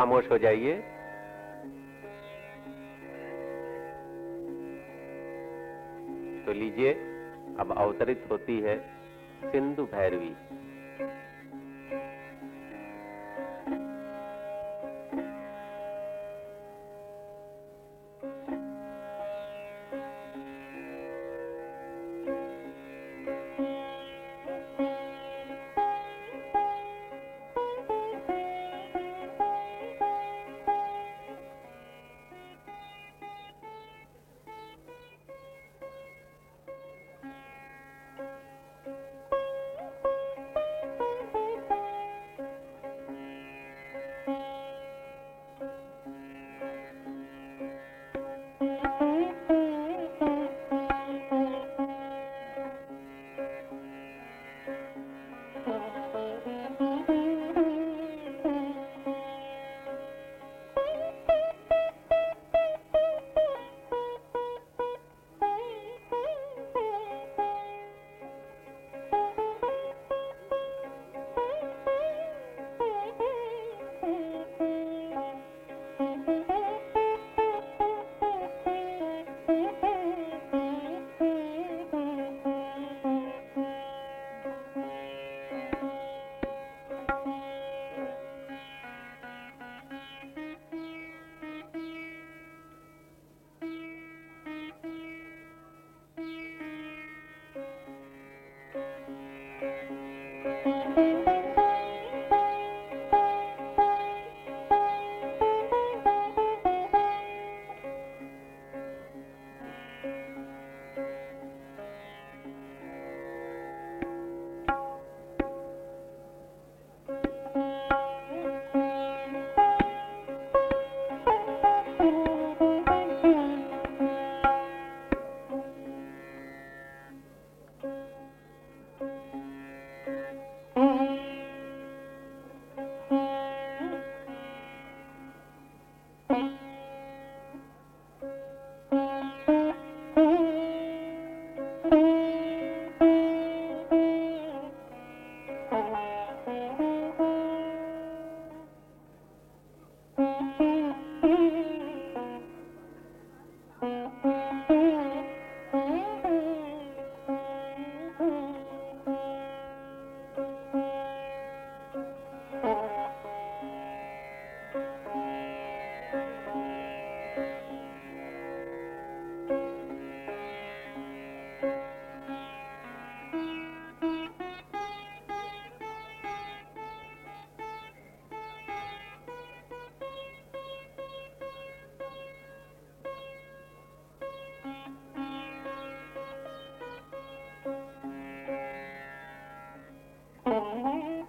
खामोश हो जाइए। तो लीजिए अब अवतरित होती है Sindhu Bhairavi. Música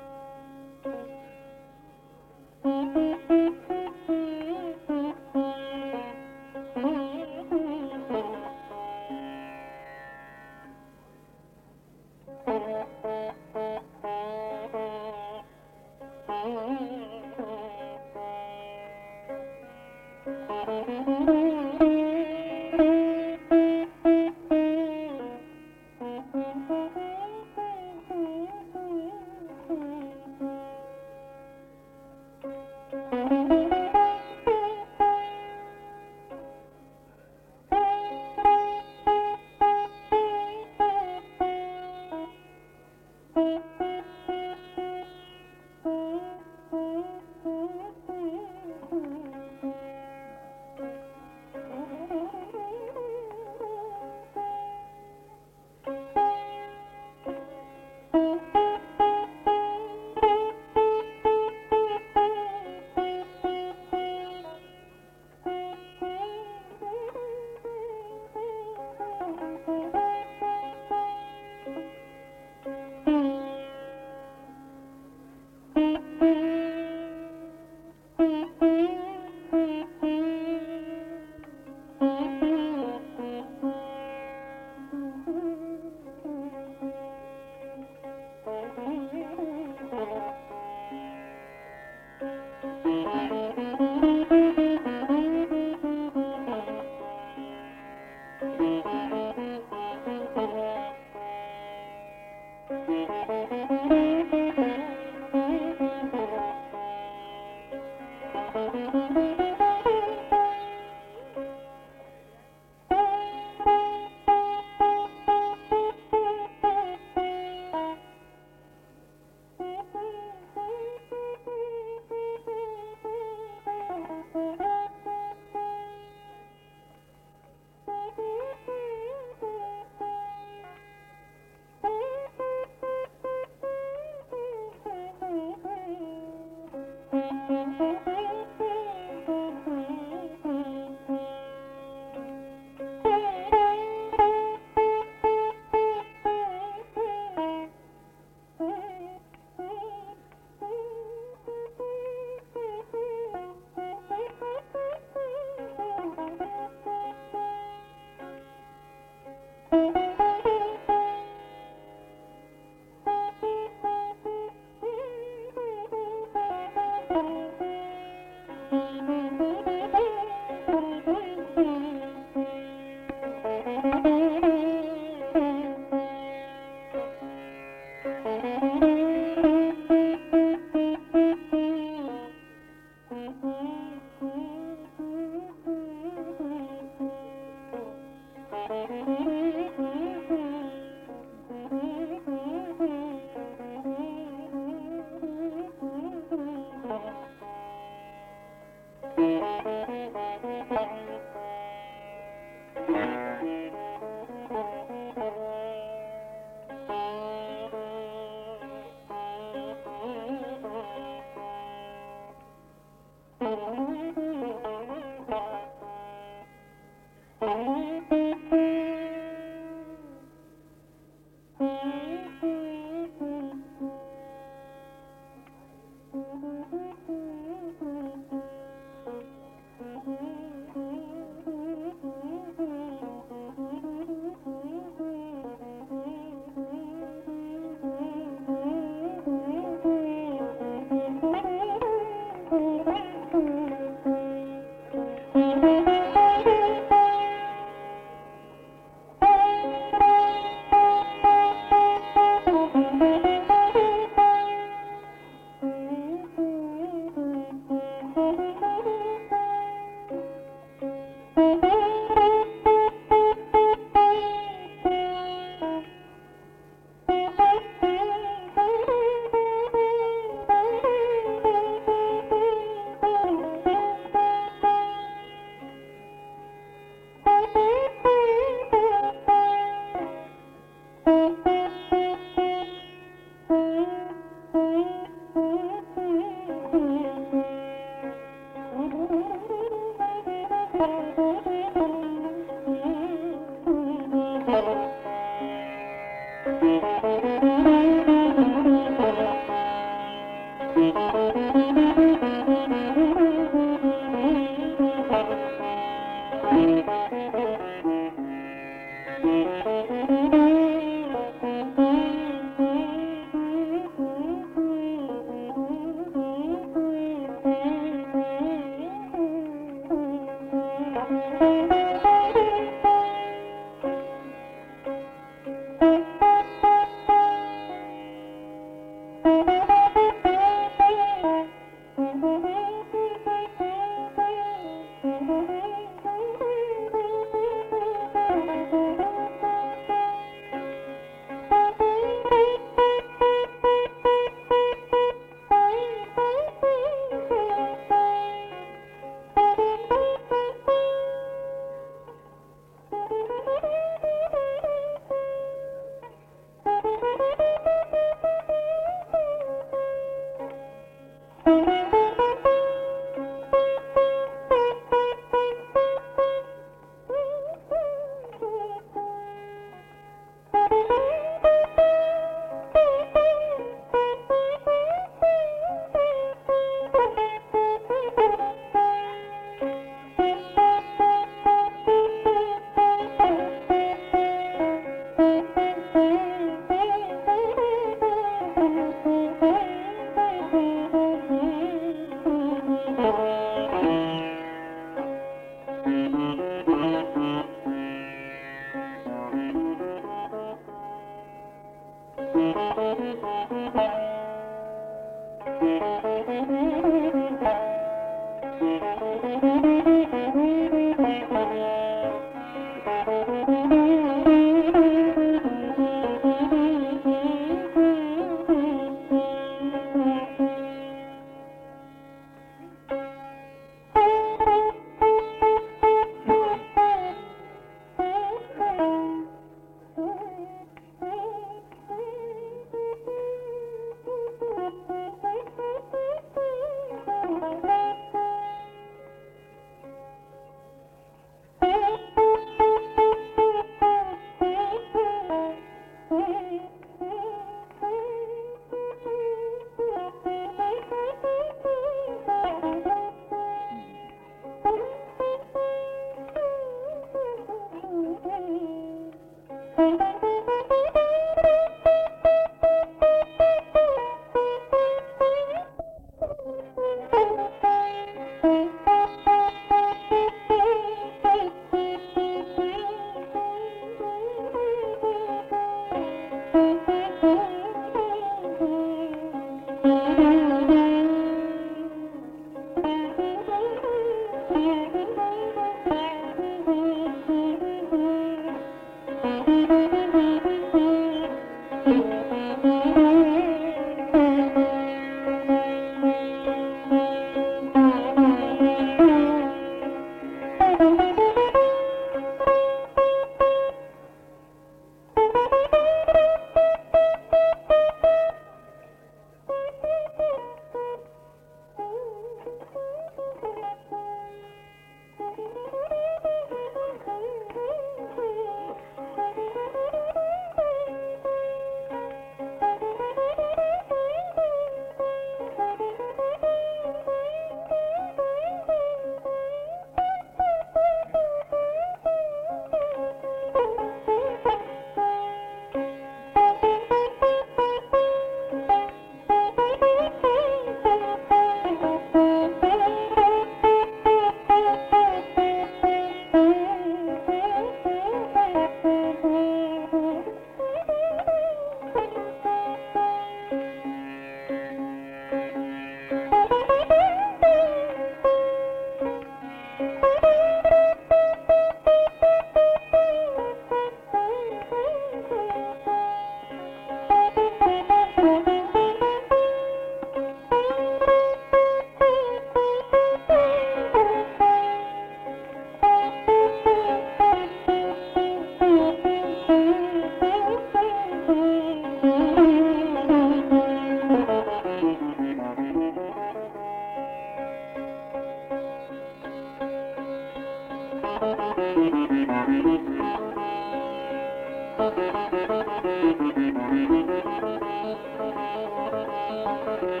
Thank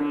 you.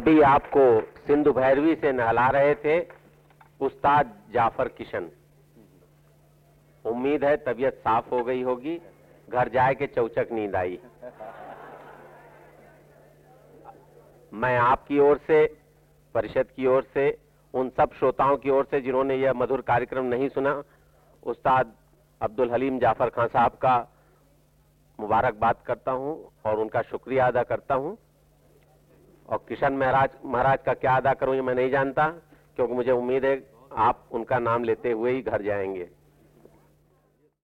अभी आपको सिंधु भैरवी से नहला रहे थे उस्ताद जाफ़र किशन। उम्मीद है तबीयत साफ़ हो गई होगी। घर जाए के चौचक नींद आई। मैं आपकी ओर से, परिषद की ओर से, उन सब श्रोताओं की ओर से जिन्होंने यह मधुर कार्यक्रम नहीं सुना, उस्ताद अब्दुल हलीम जाफ़र खान साहब का मुबारकबाद करता हूँ और उनका शुक्रिया अदा करता हूँ। और किशन महाराज महाराज का क्या अदा करूँ ये मैं नहीं जानता, क्योंकि मुझे उम्मीद है आप उनका नाम लेते हुए ही घर जाएँगे।